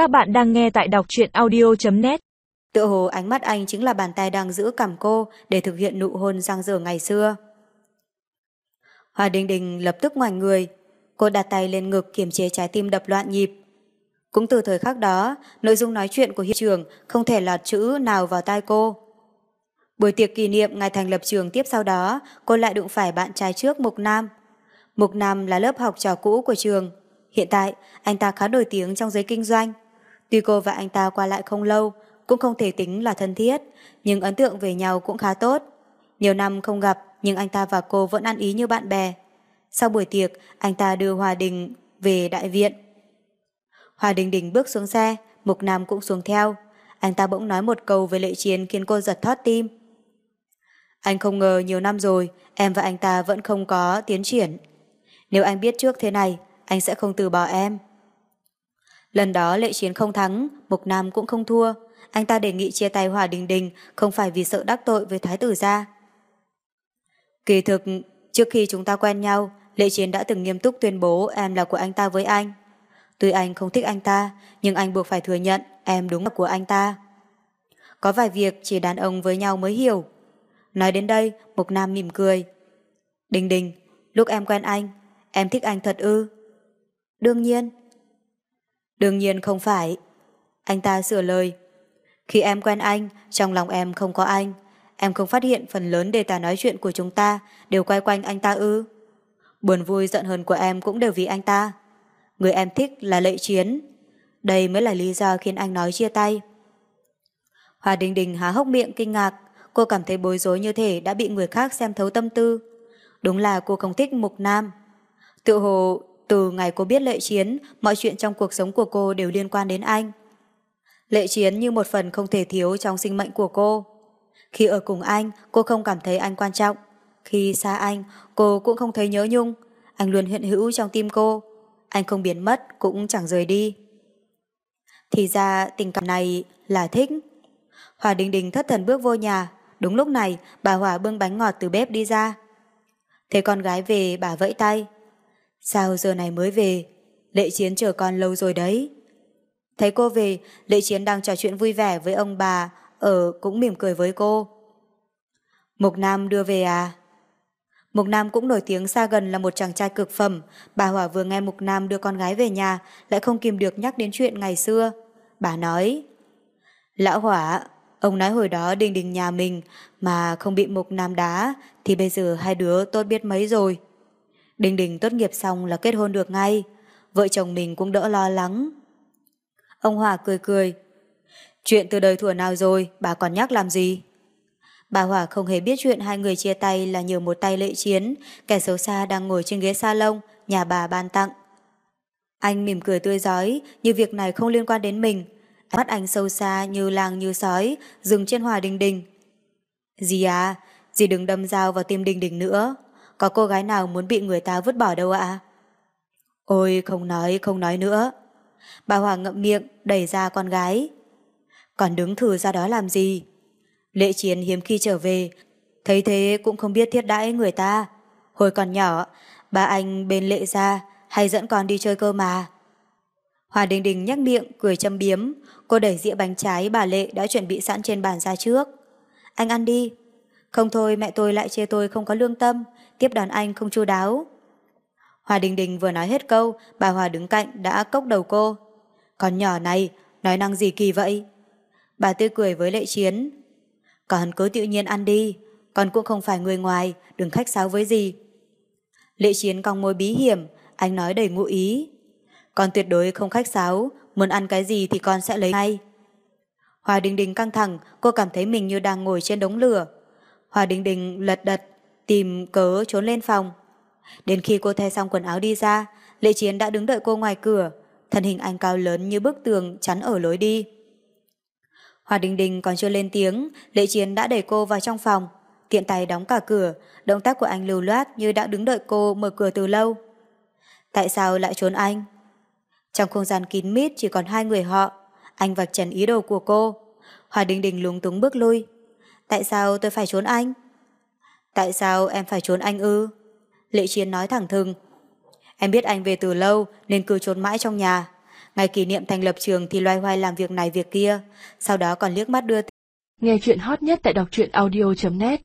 Các bạn đang nghe tại đọc truyện audio.net Tựa hồ ánh mắt anh chính là bàn tay đang giữ cầm cô để thực hiện nụ hôn giang dở ngày xưa. Hòa Đình Đình lập tức ngoảnh người. Cô đặt tay lên ngực kiềm chế trái tim đập loạn nhịp. Cũng từ thời khắc đó, nội dung nói chuyện của hiệu trường không thể lọt chữ nào vào tai cô. Buổi tiệc kỷ niệm ngày thành lập trường tiếp sau đó, cô lại đụng phải bạn trai trước Mục Nam. Mục Nam là lớp học trò cũ của trường. Hiện tại, anh ta khá nổi tiếng trong giới kinh doanh. Tuy cô và anh ta qua lại không lâu, cũng không thể tính là thân thiết, nhưng ấn tượng về nhau cũng khá tốt. Nhiều năm không gặp, nhưng anh ta và cô vẫn ăn ý như bạn bè. Sau buổi tiệc, anh ta đưa Hòa Đình về đại viện. Hòa Đình Đình bước xuống xe, Mục Nam cũng xuống theo. Anh ta bỗng nói một câu về lệ chiến khiến cô giật thót tim. Anh không ngờ nhiều năm rồi, em và anh ta vẫn không có tiến triển. Nếu anh biết trước thế này, anh sẽ không từ bỏ em. Lần đó lệ chiến không thắng, Mục Nam cũng không thua. Anh ta đề nghị chia tay Hòa Đình Đình không phải vì sợ đắc tội với Thái tử gia. Kỳ thực, trước khi chúng ta quen nhau, Lệ Chiến đã từng nghiêm túc tuyên bố em là của anh ta với anh. Tuy anh không thích anh ta, nhưng anh buộc phải thừa nhận em đúng là của anh ta. Có vài việc chỉ đàn ông với nhau mới hiểu. Nói đến đây, Mục Nam mỉm cười. Đình Đình, lúc em quen anh, em thích anh thật ư? Đương nhiên. Đương nhiên không phải. Anh ta sửa lời. Khi em quen anh, trong lòng em không có anh. Em không phát hiện phần lớn đề tài nói chuyện của chúng ta đều quay quanh anh ta ư. Buồn vui giận hờn của em cũng đều vì anh ta. Người em thích là lệ chiến. Đây mới là lý do khiến anh nói chia tay. Hòa Đình Đình há hốc miệng kinh ngạc. Cô cảm thấy bối rối như thể đã bị người khác xem thấu tâm tư. Đúng là cô không thích Mục Nam. Tự hồ từ ngày cô biết lệ chiến, mọi chuyện trong cuộc sống của cô đều liên quan đến anh. Lệ chiến như một phần không thể thiếu trong sinh mệnh của cô. Khi ở cùng anh, cô không cảm thấy anh quan trọng. Khi xa anh, cô cũng không thấy nhớ nhung. Anh luôn hiện hữu trong tim cô. Anh không biến mất, cũng chẳng rời đi. Thì ra tình cảm này là thích. Hòa Đình Đình thất thần bước vô nhà. Đúng lúc này, bà Hòa bưng bánh ngọt từ bếp đi ra. Thấy con gái về, bà vẫy tay. Sao giờ này mới về? Lệ Chiến chờ con lâu rồi đấy. Thấy cô về, Lệ Chiến đang trò chuyện vui vẻ với ông bà, ở cũng mỉm cười với cô. Mục Nam đưa về à? Mục Nam cũng nổi tiếng xa gần là một chàng trai cực phẩm. Bà Hỏa vừa nghe Mục Nam đưa con gái về nhà, lại không kìm được nhắc đến chuyện ngày xưa. Bà nói, Lão Hỏa, ông nói hồi đó đình đình nhà mình mà không bị Mục Nam đá, thì bây giờ hai đứa tốt biết mấy rồi. Đình đình tốt nghiệp xong là kết hôn được ngay, vợ chồng mình cũng đỡ lo lắng. Ông Hòa cười cười. Chuyện từ đời thuở nào rồi, bà còn nhắc làm gì? Bà Hòa không hề biết chuyện hai người chia tay là nhờ một tay lệ chiến, kẻ xấu xa đang ngồi trên ghế salon, nhà bà ban tặng. Anh mỉm cười tươi giói, như việc này không liên quan đến mình. Mắt anh sâu xa như làng như sói, dừng trên Hòa Đình Đình. Dì à, dì đừng đâm dao vào tim Đình Đình nữa. Có cô gái nào muốn bị người ta vứt bỏ đâu ạ? Ôi, không nói, không nói nữa. Bà hoàng ngậm miệng, đẩy ra con gái. Còn đứng thử ra đó làm gì? Lệ chiến hiếm khi trở về, thấy thế cũng không biết thiết đãi người ta. Hồi còn nhỏ, ba anh bên lệ ra hay dẫn con đi chơi cơ mà. Hòa Đình Đình nhắc miệng, cười châm biếm. Cô đẩy dĩa bánh trái bà Lệ đã chuẩn bị sẵn trên bàn ra trước. Anh ăn đi. Không thôi mẹ tôi lại chê tôi không có lương tâm, tiếp đón anh không chu đáo. Hòa Đình Đình vừa nói hết câu, bà Hòa đứng cạnh đã cốc đầu cô. Con nhỏ này, nói năng gì kỳ vậy? Bà tươi cười với lệ chiến. Con cứ tự nhiên ăn đi, con cũng không phải người ngoài, đừng khách sáo với gì. Lệ chiến cong môi bí hiểm, anh nói đầy ngụ ý. Con tuyệt đối không khách sáo, muốn ăn cái gì thì con sẽ lấy ngay. Hòa Đình Đình căng thẳng, cô cảm thấy mình như đang ngồi trên đống lửa. Hòa Đình Đình lật đật, tìm cớ trốn lên phòng. Đến khi cô thay xong quần áo đi ra, Lệ Chiến đã đứng đợi cô ngoài cửa, thân hình anh cao lớn như bức tường chắn ở lối đi. Hòa Đình Đình còn chưa lên tiếng, Lệ Chiến đã đẩy cô vào trong phòng, tiện tay đóng cả cửa, động tác của anh lưu loát như đã đứng đợi cô mở cửa từ lâu. Tại sao lại trốn anh? Trong không gian kín mít chỉ còn hai người họ, anh vạch trần ý đồ của cô. Hòa Đình Đình lúng túng bước lui. Tại sao tôi phải trốn anh? Tại sao em phải trốn anh ư? Lệ Chiến nói thẳng thừng. Em biết anh về từ lâu nên cứ trốn mãi trong nhà. Ngày kỷ niệm thành lập trường thì loay hoay làm việc này việc kia, sau đó còn liếc mắt đưa Nghe chuyện hot nhất tại đọc truyện audio.net